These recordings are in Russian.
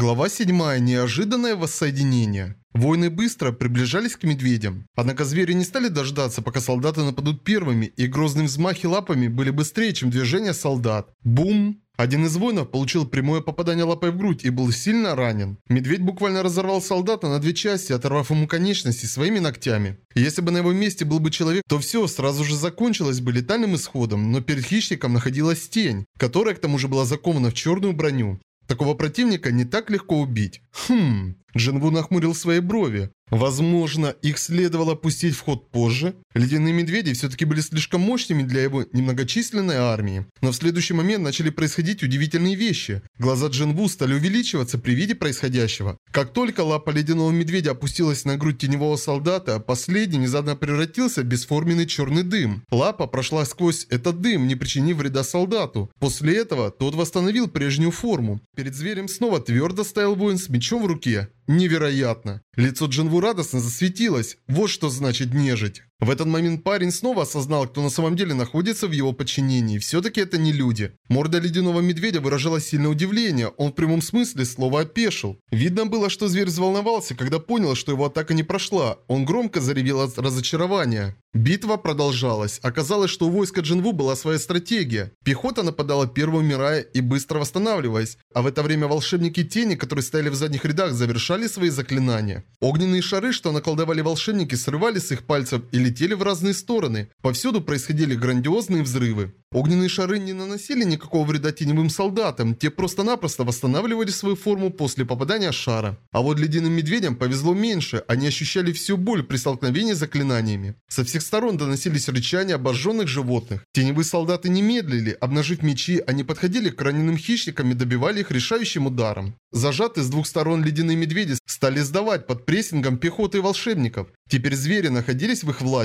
Глава 7. Неожиданное воссоединение. Воины быстро приближались к медведям. Однако звери не стали дождаться, пока солдаты нападут первыми, и грозные взмахи лапами были быстрее, чем движения солдат. Бум! Один из воинов получил прямое попадание лапой в грудь и был сильно ранен. Медведь буквально разорвал солдата на две части, оторвав ему конечности своими ногтями. Если бы на его месте был бы человек, то все сразу же закончилось бы летальным исходом, но перед хищником находилась тень, которая к тому же была закована в черную броню. Такого противника не так легко убить. Хм... Джинву нахмурил свои брови. Возможно, их следовало пустить в ход позже? Ледяные медведи все-таки были слишком мощными для его немногочисленной армии. Но в следующий момент начали происходить удивительные вещи. Глаза Джинву стали увеличиваться при виде происходящего. Как только лапа ледяного медведя опустилась на грудь теневого солдата, последний внезапно превратился в бесформенный черный дым. Лапа прошла сквозь этот дым, не причинив вреда солдату. После этого тот восстановил прежнюю форму. Перед зверем снова твердо стоял воин с мечом в руке. Невероятно. Лицо Джинву радостно засветилось. Вот что значит нежить. В этот момент парень снова осознал, кто на самом деле находится в его подчинении. Все-таки это не люди. Морда ледяного медведя выражала сильное удивление. Он в прямом смысле слова опешил. Видно было, что зверь взволновался, когда понял, что его атака не прошла. Он громко заревел от разочарования. Битва продолжалась. Оказалось, что у войска Джинву была своя стратегия. Пехота нападала первым, умирая и быстро восстанавливаясь. А в это время волшебники тени, которые стояли в задних рядах, завершали свои заклинания. Огненные шары, что наколдовали волшебники, срывали с их пальцев или летели в разные стороны. Повсюду происходили грандиозные взрывы. Огненные шары не наносили никакого вреда теневым солдатам, те просто-напросто восстанавливали свою форму после попадания шара. А вот ледяным медведям повезло меньше, они ощущали всю боль при столкновении с заклинаниями. Со всех сторон доносились рычания обожженных животных. Теневые солдаты не медлили, обнажив мечи, они подходили к раненым хищникам и добивали их решающим ударом. Зажатые с двух сторон ледяные медведи стали сдавать под прессингом пехоты и волшебников. Теперь звери находились в их власти.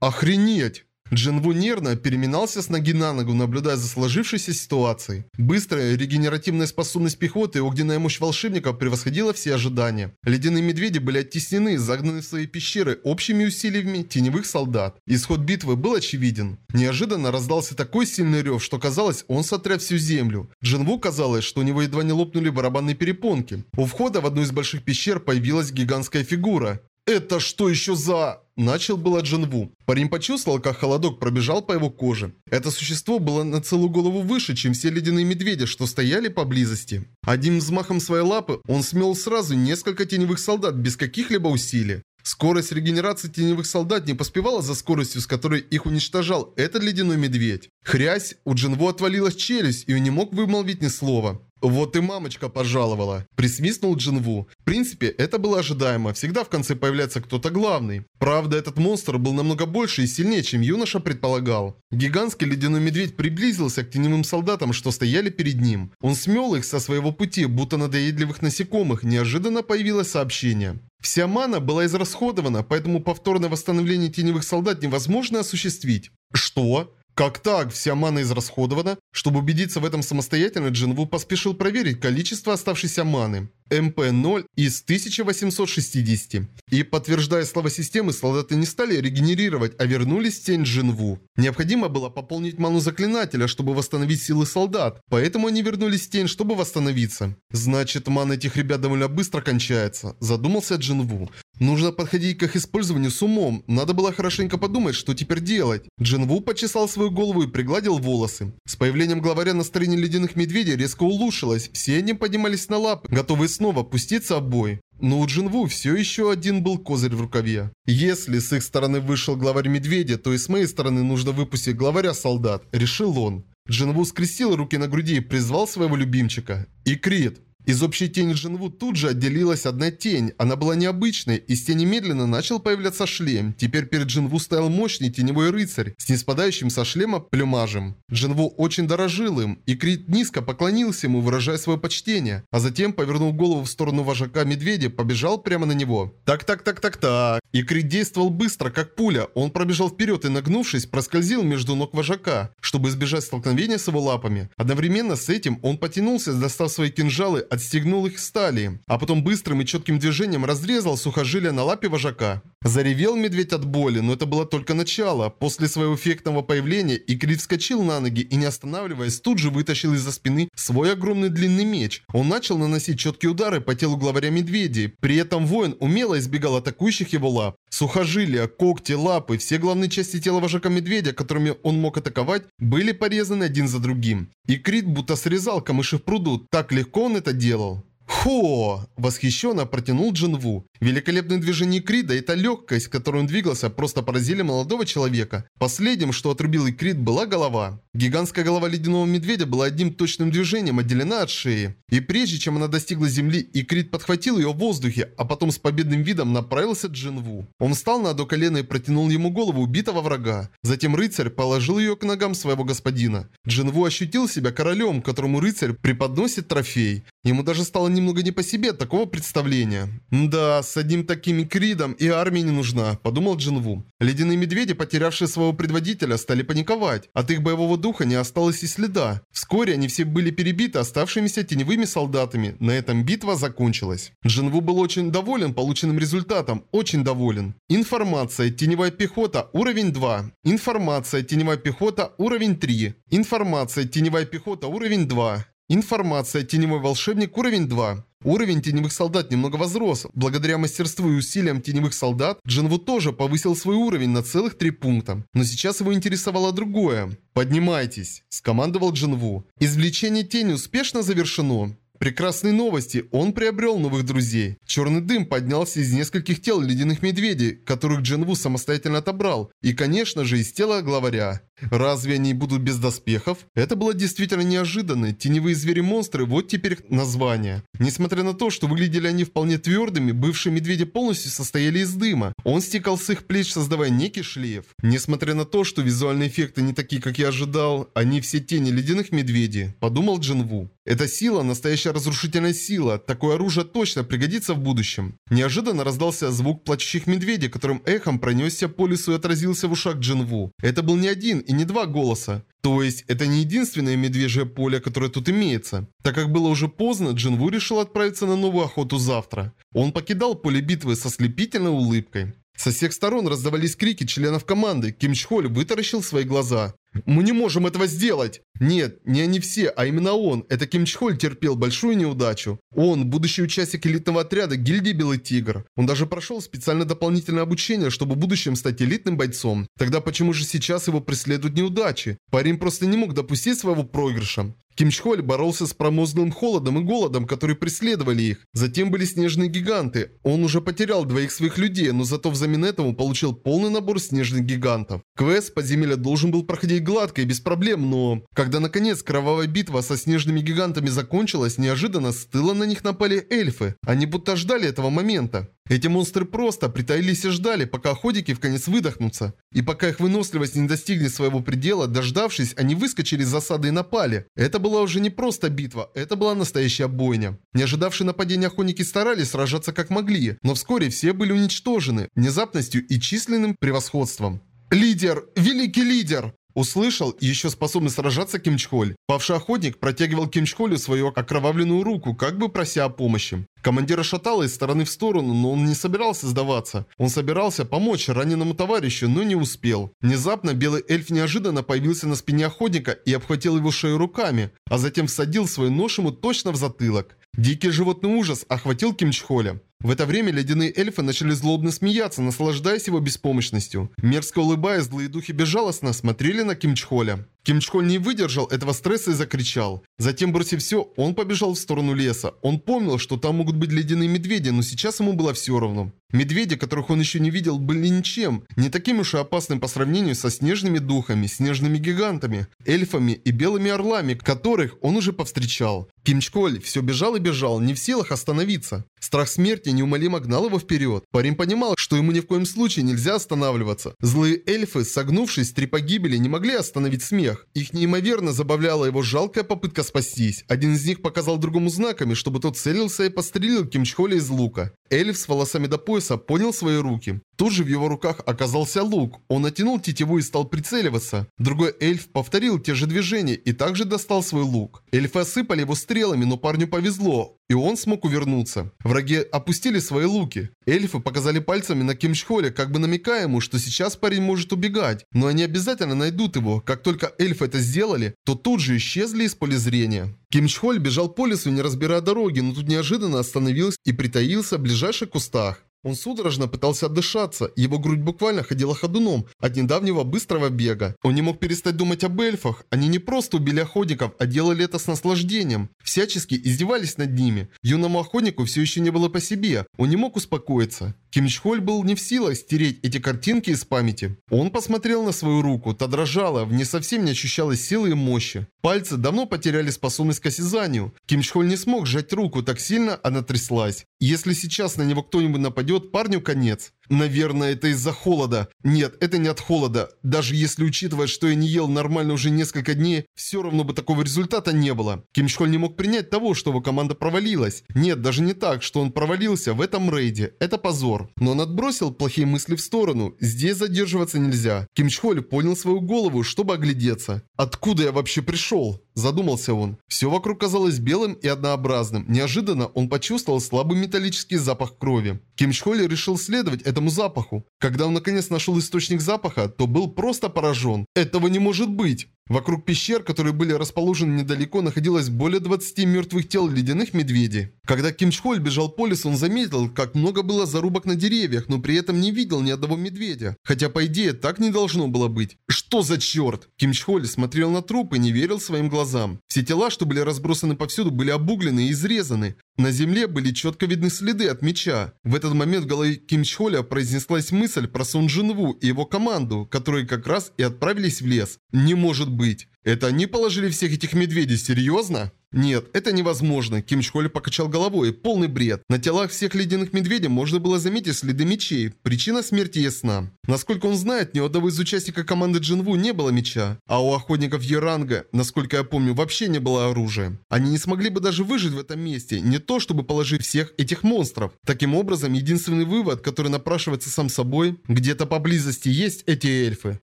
Охренеть! Джинву нервно переминался с ноги на ногу, наблюдая за сложившейся ситуацией. Быстрая регенеративная способность пехоты и огненная мощь волшебников превосходила все ожидания. Ледяные медведи были оттеснены, загнаны в свои пещеры общими усилиями теневых солдат. Исход битвы был очевиден. Неожиданно раздался такой сильный рев, что казалось, он сотряс всю землю. Джинву казалось, что у него едва не лопнули барабанные перепонки. У входа в одну из больших пещер появилась гигантская фигура. «Это что еще за...» Начал было Джинву. Парень почувствовал, как холодок пробежал по его коже. Это существо было на целую голову выше, чем все ледяные медведи, что стояли поблизости. Одним взмахом своей лапы он смел сразу несколько теневых солдат без каких-либо усилий. Скорость регенерации теневых солдат не поспевала за скоростью, с которой их уничтожал этот ледяной медведь. Хрясь, у Джинву отвалилась челюсть, и он не мог вымолвить ни слова. Вот и мамочка пожаловала. Присвистнул Джинву. В принципе, это было ожидаемо. Всегда в конце появляется кто-то главный. Правда, этот монстр был намного больше и сильнее, чем юноша предполагал. Гигантский ледяной медведь приблизился к теневым солдатам, что стояли перед ним. Он смел их со своего пути, будто надоедливых насекомых. Неожиданно появилось сообщение. Вся мана была израсходована, поэтому повторное восстановление теневых солдат невозможно осуществить. Что? Как так? Вся мана израсходована? Чтобы убедиться в этом самостоятельно, Джинву поспешил проверить количество оставшейся маны. МП-0 из 1860. И, подтверждая слова системы, солдаты не стали регенерировать, а вернулись в тень Джинву. Необходимо было пополнить ману заклинателя, чтобы восстановить силы солдат, поэтому они вернулись в тень, чтобы восстановиться. Значит, мана этих ребят довольно быстро кончается, задумался Джинву. Нужно подходить к их использованию с умом. Надо было хорошенько подумать, что теперь делать. Джинву почесал свою голову и пригладил волосы. С появлением главаря настроение ледяных медведей резко улучшилось. Все они поднимались на лапы, готовые снова пуститься в бой. Но у Джинву все еще один был козырь в рукаве. Если с их стороны вышел главарь медведя, то и с моей стороны нужно выпустить главаря солдат, решил он. Джинву скрестил руки на груди и призвал своего любимчика. Икрит. Из общей тени Джинву тут же отделилась одна тень. Она была необычной. Из тени медленно начал появляться шлем. Теперь перед Джинву стоял мощный теневой рыцарь с неспадающим со шлема плюмажем. Джинву очень дорожил им, и Крит низко поклонился ему, выражая свое почтение. А затем повернул голову в сторону вожака медведя, побежал прямо на него. Так-так-так-так-так. И Крит действовал быстро, как пуля. Он пробежал вперед и, нагнувшись, проскользил между ног вожака, чтобы избежать столкновения с его лапами. Одновременно с этим он потянулся, достав свои кинжалы, отстегнул их стали, а потом быстрым и четким движением разрезал сухожилие на лапе вожака. Заревел медведь от боли, но это было только начало. После своего эффектного появления Икрит вскочил на ноги и, не останавливаясь, тут же вытащил из-за спины свой огромный длинный меч. Он начал наносить четкие удары по телу главаря медведей. При этом воин умело избегал атакующих его лап. Сухожилия, когти, лапы, все главные части тела вожака медведя, которыми он мог атаковать, были порезаны один за другим. И Крит будто срезал камыши в пруду, так легко он это делал. «Хо!» – восхищенно протянул Джинву. Великолепное движение Крида и эта легкость, которой он двигался, просто поразили молодого человека. Последним, что отрубил Икрид, была голова. Гигантская голова ледяного медведя была одним точным движением отделена от шеи. И прежде чем она достигла земли, Икрид подхватил ее в воздухе, а потом с победным видом направился Джинву. Он встал на одно колено и протянул ему голову убитого врага. Затем рыцарь положил ее к ногам своего господина. Джинву ощутил себя королем, которому рыцарь преподносит трофей. Ему даже стало немного не по себе от такого представления. Да, с одним таким кридом и армия не нужна, подумал Джинву. Ледяные медведи, потерявшие своего предводителя, стали паниковать. От их боевого духа не осталось и следа. Вскоре они все были перебиты оставшимися теневыми солдатами. На этом битва закончилась. Джинву был очень доволен полученным результатом, очень доволен. Информация, теневая пехота, уровень 2. Информация, теневая пехота, уровень 3. Информация, теневая пехота, уровень 2. Информация. Теневой волшебник. Уровень 2. Уровень теневых солдат немного возрос. Благодаря мастерству и усилиям теневых солдат, Джинву тоже повысил свой уровень на целых 3 пункта. Но сейчас его интересовало другое. «Поднимайтесь», – скомандовал Джинву. «Извлечение тени успешно завершено». Прекрасные новости, он приобрел новых друзей. Черный дым поднялся из нескольких тел ледяных медведей, которых Джинву самостоятельно отобрал, и, конечно же, из тела главаря. Разве они будут без доспехов? Это было действительно неожиданно. Теневые звери-монстры, вот теперь название. Несмотря на то, что выглядели они вполне твердыми, бывшие медведи полностью состояли из дыма. Он стекал с их плеч, создавая некий шлейф. Несмотря на то, что визуальные эффекты не такие, как я ожидал, они все тени ледяных медведей, подумал Джинву. Эта сила – настоящая разрушительная сила. Такое оружие точно пригодится в будущем. Неожиданно раздался звук плачущих медведей, которым эхом пронесся по лесу и отразился в ушах Джинву. Это был не один и не два голоса. То есть, это не единственное медвежье поле, которое тут имеется. Так как было уже поздно, Джинву решил отправиться на новую охоту завтра. Он покидал поле битвы со слепительной улыбкой. Со всех сторон раздавались крики членов команды. Ким Чхоль вытаращил свои глаза. «Мы не можем этого сделать!» Нет, не они все, а именно он. Это Ким Чхоль терпел большую неудачу. Он, будущий участник элитного отряда гильдии Белый Тигр. Он даже прошел специально дополнительное обучение, чтобы в будущем стать элитным бойцом. Тогда почему же сейчас его преследуют неудачи? Парень просто не мог допустить своего проигрыша. Ким Чхоль боролся с промозглым холодом и голодом, которые преследовали их. Затем были снежные гиганты. Он уже потерял двоих своих людей, но зато взамен этого получил полный набор снежных гигантов. Квест подземелья должен был проходить гладко и без проблем, но... Когда наконец кровавая битва со снежными гигантами закончилась, неожиданно с тыла на них напали эльфы. Они будто ждали этого момента. Эти монстры просто притаились и ждали, пока охотники в конец выдохнутся. И пока их выносливость не достигнет своего предела, дождавшись, они выскочили из засады и напали. Это была уже не просто битва, это была настоящая бойня. Не ожидавшие нападения охотники старались сражаться как могли, но вскоре все были уничтожены внезапностью и численным превосходством. «Лидер! Великий лидер!» Услышал еще способный сражаться Кимчхоль. Павший охотник протягивал Кимчхолю свою окровавленную руку, как бы прося о помощи. Командира шатало из стороны в сторону, но он не собирался сдаваться. Он собирался помочь раненому товарищу, но не успел. Внезапно белый эльф неожиданно появился на спине охотника и обхватил его шею руками, а затем всадил свою нож ему точно в затылок. Дикий животный ужас охватил Кимчхоля. В это время ледяные эльфы начали злобно смеяться, наслаждаясь его беспомощностью. Мерзко улыбаясь, злые духи безжалостно смотрели на Кимчхоля. Кимчхоль не выдержал этого стресса и закричал. Затем, бросив все, он побежал в сторону леса. Он помнил, что там могут быть ледяные медведи, но сейчас ему было все равно. Медведи, которых он еще не видел, были ничем, не таким уж и опасным по сравнению со снежными духами, снежными гигантами, эльфами и белыми орлами, которых он уже повстречал. Кимчколь все бежал и бежал, не в силах остановиться. Страх смерти неумолимо гнал его вперед. Парень понимал, что ему ни в коем случае нельзя останавливаться. Злые эльфы, согнувшись три погибели, не могли остановить смех. Их неимоверно забавляла его жалкая попытка спастись. Один из них показал другому знаками, чтобы тот целился и пострелил Кимчхоля из лука. Эльф с волосами до пояса поднял свои руки. Тут же в его руках оказался лук. Он натянул тетиву и стал прицеливаться. Другой эльф повторил те же движения и также достал свой лук. Эльфы осыпали его стрелами, но парню повезло, и он смог увернуться. Враги опустили свои луки. Эльфы показали пальцами на Кимчхоле, как бы намекая ему, что сейчас парень может убегать. Но они обязательно найдут его. Как только эльфы это сделали, то тут же исчезли из поля зрения. Кимчхоль бежал по лесу, не разбирая дороги, но тут неожиданно остановился и притаился в ближайших кустах. Он судорожно пытался отдышаться, его грудь буквально ходила ходуном от недавнего быстрого бега. Он не мог перестать думать об эльфах. Они не просто убили охотников, а делали это с наслаждением. Всячески издевались над ними. Юному охотнику все еще не было по себе. Он не мог успокоиться. Ким Чхоль был не в силах стереть эти картинки из памяти. Он посмотрел на свою руку, та дрожала, в ней совсем не ощущалось силы и мощи. Пальцы давно потеряли способность к осязанию. Ким Чхоль не смог сжать руку, так сильно она тряслась. Если сейчас на него кто-нибудь нападет, парню конец. Наверное, это из-за холода. Нет, это не от холода. Даже если учитывать, что я не ел нормально уже несколько дней, все равно бы такого результата не было. Ким Чхоль не мог принять того, что его команда провалилась. Нет, даже не так, что он провалился в этом рейде. Это позор. Но он отбросил плохие мысли в сторону. Здесь задерживаться нельзя. Ким Чхоль поднял свою голову, чтобы оглядеться. Откуда я вообще пришел? Задумался он. Все вокруг казалось белым и однообразным. Неожиданно он почувствовал слабый металлический запах крови. Ким Чхоль решил следовать этому запаху. Когда он наконец нашел источник запаха, то был просто поражен. Этого не может быть! Вокруг пещер, которые были расположены недалеко, находилось более 20 мертвых тел ледяных медведей. Когда Ким Чхоль бежал по лесу, он заметил, как много было зарубок на деревьях, но при этом не видел ни одного медведя. Хотя, по идее, так не должно было быть. Что за черт? Ким Чхоль смотрел на труп и не верил своим глазам. Все тела, что были разбросаны повсюду, были обуглены и изрезаны. На земле были четко видны следы от меча. В этот момент в голове Ким Чхоля произнеслась мысль про Сун Джинву и его команду, которые как раз и отправились в лес. Не может быть. Это они положили всех этих медведей, серьезно? Нет, это невозможно. Ким Чхоль покачал головой. Полный бред. На телах всех ледяных медведей можно было заметить следы мечей. Причина смерти ясна. Насколько он знает, ни у одного из участников команды Джинву не было меча. А у охотников Еранга, насколько я помню, вообще не было оружия. Они не смогли бы даже выжить в этом месте. Не то, чтобы положить всех этих монстров. Таким образом, единственный вывод, который напрашивается сам собой, где-то поблизости есть эти эльфы.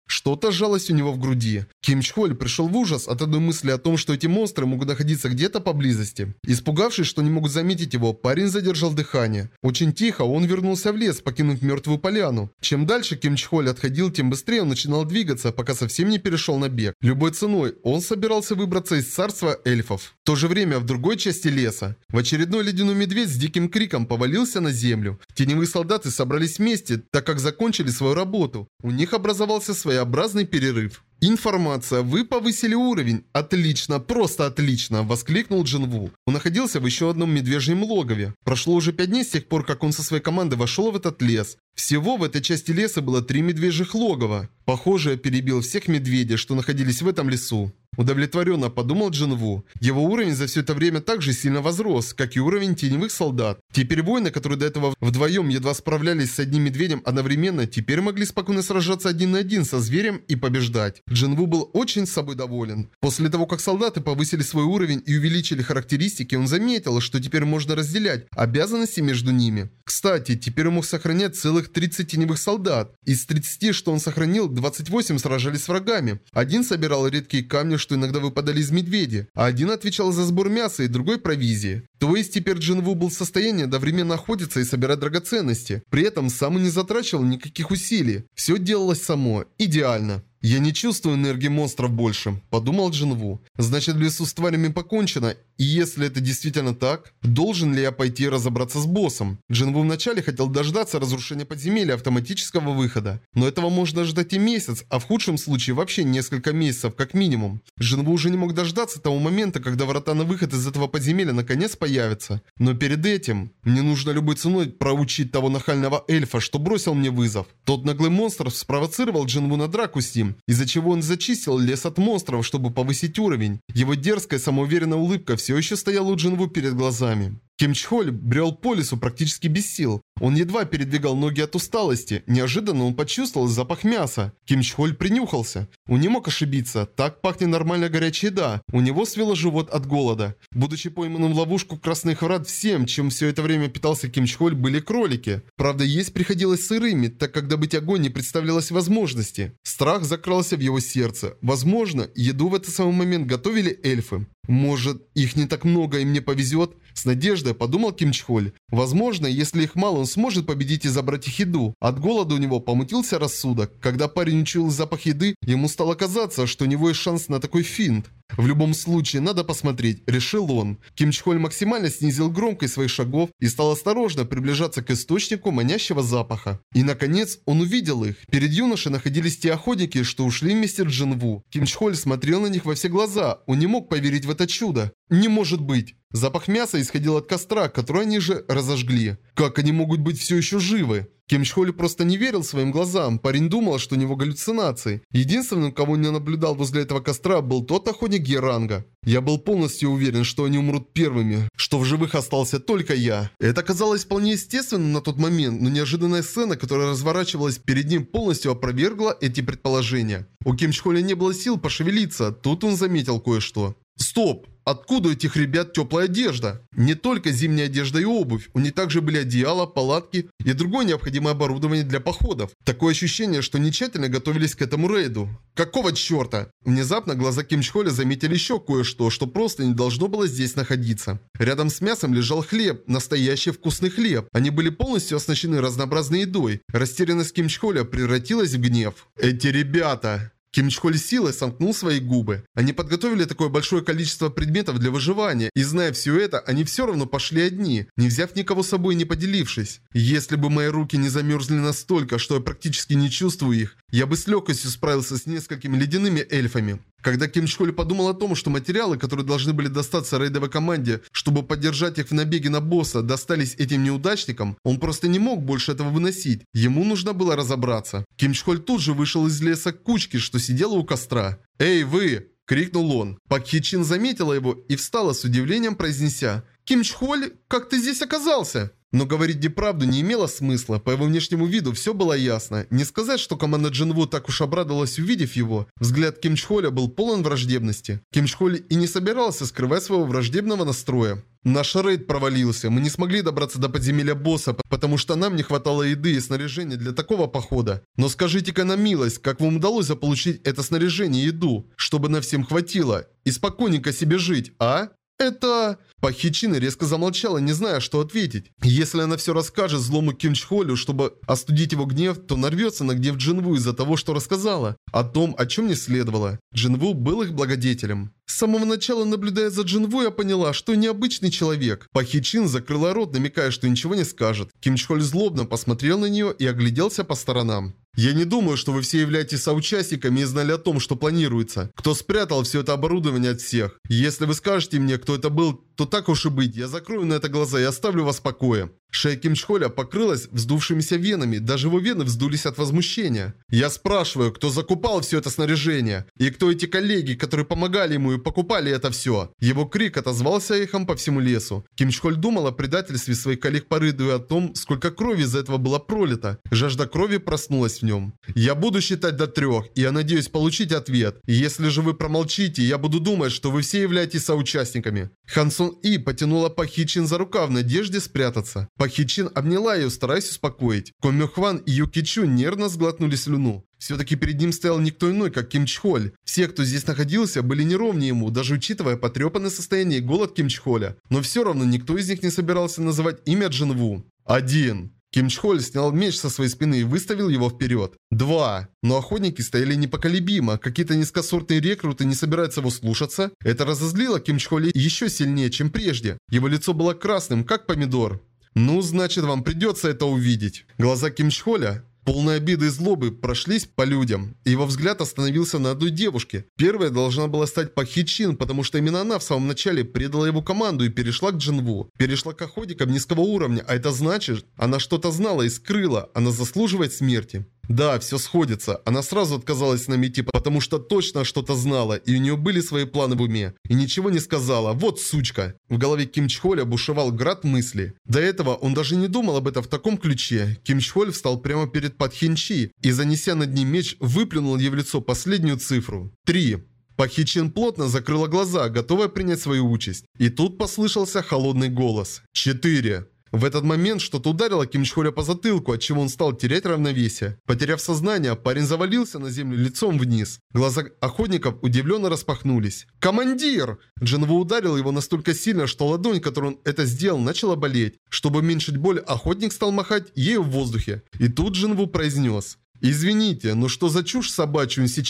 Что-то сжалось у него в груди. Ким Чхоль пришел в ужас от одной мысли о том, что эти монстры могут находиться где где-то поблизости. Испугавшись, что не могут заметить его, парень задержал дыхание. Очень тихо он вернулся в лес, покинув мертвую поляну. Чем дальше Ким Чхоль отходил, тем быстрее он начинал двигаться, пока совсем не перешел на бег. Любой ценой он собирался выбраться из царства эльфов. В то же время в другой части леса. В очередной ледяной медведь с диким криком повалился на землю. Теневые солдаты собрались вместе, так как закончили свою работу. У них образовался своеобразный перерыв. «Информация. Вы повысили уровень. Отлично, просто отлично!» – воскликнул Джинву. Он находился в еще одном медвежьем логове. Прошло уже пять дней с тех пор, как он со своей командой вошел в этот лес. Всего в этой части леса было три медвежьих логова. Похоже, я перебил всех медведей, что находились в этом лесу. Удовлетворенно подумал Джинву. Его уровень за все это время также сильно возрос, как и уровень теневых солдат. Теперь воины, которые до этого вдвоем едва справлялись с одним медведем одновременно, теперь могли спокойно сражаться один на один со зверем и побеждать. Джинву был очень с собой доволен. После того, как солдаты повысили свой уровень и увеличили характеристики, он заметил, что теперь можно разделять обязанности между ними. Кстати, теперь он мог сохранять целых 30 теневых солдат. Из 30, что он сохранил, 28 сражались с врагами. Один собирал редкие камни, что иногда выпадали из медведи, а один отвечал за сбор мяса и другой провизии. То есть теперь Джинву был в состоянии одновременно охотиться и собирать драгоценности. При этом сам и не затрачивал никаких усилий. Все делалось само. Идеально. «Я не чувствую энергии монстров больше», – подумал Джинву. «Значит, в лесу с тварями покончено, и если это действительно так, должен ли я пойти разобраться с боссом?» Джинву вначале хотел дождаться разрушения подземелья автоматического выхода, но этого можно ждать и месяц, а в худшем случае вообще несколько месяцев как минимум. Джинву уже не мог дождаться того момента, когда врата на выход из этого подземелья наконец появятся. Но перед этим, мне нужно любой ценой проучить того нахального эльфа, что бросил мне вызов. Тот наглый монстр спровоцировал Джинву на драку с ним, из-за чего он зачистил лес от монстров, чтобы повысить уровень. Его дерзкая самоуверенная улыбка все еще стояла у Джинву перед глазами. Ким Чхоль брел по лесу практически без сил. Он едва передвигал ноги от усталости. Неожиданно он почувствовал запах мяса. Ким Чхоль принюхался. Он не мог ошибиться. Так пахнет нормальная горячая еда. У него свело живот от голода. Будучи пойманным в ловушку красных врат всем, чем все это время питался Ким Чхоль, были кролики. Правда, есть приходилось сырыми, так как добыть огонь не представлялось возможности. Страх закрался в его сердце. Возможно, еду в этот самый момент готовили эльфы. Может, их не так много и мне повезет? С надеждой подумал Ким Чхоль. Возможно, если их мало, он сможет победить и забрать их еду. От голода у него помутился рассудок. Когда парень учуял запах еды, ему стало казаться, что у него есть шанс на такой финт. В любом случае, надо посмотреть, решил он. Ким Чхоль максимально снизил громкость своих шагов и стал осторожно приближаться к источнику манящего запаха. И наконец, он увидел их. Перед юношей находились те охотники, что ушли вместе с Джинву. Ким Чхоль смотрел на них во все глаза, он не мог поверить в это чудо. Не может быть. Запах мяса исходил от костра, который они же разожгли. Как они могут быть все еще живы? Ким просто не верил своим глазам. Парень думал, что у него галлюцинации. Единственным, кого не наблюдал возле этого костра, был тот охотник Геранга. Я был полностью уверен, что они умрут первыми, что в живых остался только я. Это казалось вполне естественным на тот момент, но неожиданная сцена, которая разворачивалась перед ним, полностью опровергла эти предположения. У Ким не было сил пошевелиться, тут он заметил кое-что. Стоп! Откуда у этих ребят теплая одежда? Не только зимняя одежда и обувь, у них также были одеяла, палатки и другое необходимое оборудование для походов. Такое ощущение, что тщательно готовились к этому рейду. Какого черта? Внезапно глаза Ким Чхоля заметили еще кое-что, что просто не должно было здесь находиться. Рядом с мясом лежал хлеб, настоящий вкусный хлеб. Они были полностью оснащены разнообразной едой. Растерянность Ким Чхоля превратилась в гнев. Эти ребята... Ким Чхоль силой сомкнул свои губы. Они подготовили такое большое количество предметов для выживания, и зная все это, они все равно пошли одни, не взяв никого с собой и не поделившись. Если бы мои руки не замерзли настолько, что я практически не чувствую их, я бы с легкостью справился с несколькими ледяными эльфами. Когда Ким Чхоль подумал о том, что материалы, которые должны были достаться рейдовой команде, чтобы поддержать их в набеге на босса, достались этим неудачникам, он просто не мог больше этого выносить. Ему нужно было разобраться. Ким Чхоль тут же вышел из леса к кучке, что сидела у костра. «Эй, вы!» – крикнул он. Пак Хи Чин заметила его и встала с удивлением, произнеся «Ким Чхоль, как ты здесь оказался?» Но говорить неправду не имело смысла, по его внешнему виду все было ясно. Не сказать, что команда Джинву так уж обрадовалась увидев его. Взгляд Ким Чхоля был полон враждебности. Ким Чхоль и не собирался скрывать своего враждебного настроя. Наш рейд провалился, мы не смогли добраться до подземелья босса, потому что нам не хватало еды и снаряжения для такого похода. Но скажите-ка на милость, как вам удалось заполучить это снаряжение и еду, чтобы на всем хватило, и спокойненько себе жить, а? Это... Пахичина резко замолчала, не зная, что ответить. Если она все расскажет злому Кимчхолю, чтобы остудить его гнев, то нарвется на гнев Джинву из-за того, что рассказала. О том, о чем не следовало. Джинву был их благодетелем. С самого начала, наблюдая за Джинву, я поняла, что необычный человек. Пахичин закрыла рот, намекая, что ничего не скажет. Кимчхоль злобно посмотрел на нее и огляделся по сторонам. Я не думаю, что вы все являетесь соучастниками и знали о том, что планируется. Кто спрятал все это оборудование от всех. Если вы скажете мне, кто это был, то так уж и быть, я закрою на это глаза и оставлю вас в покое. Шея Ким Чхоля покрылась вздувшимися венами, даже его вены вздулись от возмущения. Я спрашиваю, кто закупал все это снаряжение? И кто эти коллеги, которые помогали ему и покупали это все? Его крик отозвался эхом по всему лесу. Ким Чхоль думал о предательстве своих коллег по рыду и о том, сколько крови из-за этого было пролито. Жажда крови проснулась в нем. Я буду считать до трех, и я надеюсь получить ответ. Если же вы промолчите, я буду думать, что вы все являетесь соучастниками. Хансон И потянула Пахичин за рукав в надежде спрятаться. Пахичин обняла ее, стараясь успокоить. Комёхван и Юкичу нервно сглотнули слюну. Все-таки перед ним стоял никто иной, как Ким Чхоль. Все, кто здесь находился, были неровнее ему, даже учитывая потрепанное состояние и голод Ким Чхоля. Но все равно никто из них не собирался называть имя Джинву. Один. Ким Чхоль снял меч со своей спины и выставил его вперед. Два. Но охотники стояли непоколебимо. Какие-то низкосортные рекруты не собираются его слушаться. Это разозлило Ким Чхоля еще сильнее, чем прежде. Его лицо было красным, как помидор. Ну, значит, вам придется это увидеть. Глаза Ким Чхоля Полные обиды и злобы прошлись по людям. Его взгляд остановился на одной девушке. Первая должна была стать Пахичин, потому что именно она в самом начале предала его команду и перешла к Джинву. Перешла к охотникам низкого уровня, а это значит, она что-то знала и скрыла, она заслуживает смерти. Да, все сходится. Она сразу отказалась с идти, потому что точно что-то знала, и у нее были свои планы в уме. И ничего не сказала. Вот сучка. В голове Ким Чхоля бушевал град мысли. До этого он даже не думал об этом в таком ключе. Ким Чхоль встал прямо перед Падхинчи и, занеся над ним меч, выплюнул ей в лицо последнюю цифру. Три. Пахичин плотно закрыла глаза, готовая принять свою участь. И тут послышался холодный голос. Четыре. В этот момент что-то ударило Ким Чхоля по затылку, отчего он стал терять равновесие. Потеряв сознание, парень завалился на землю лицом вниз. Глаза охотников удивленно распахнулись. «Командир!» Джинву ударил его настолько сильно, что ладонь, которой он это сделал, начала болеть. Чтобы уменьшить боль, охотник стал махать ею в воздухе. И тут Джинву произнес. «Извините, но что за чушь собачью сейчас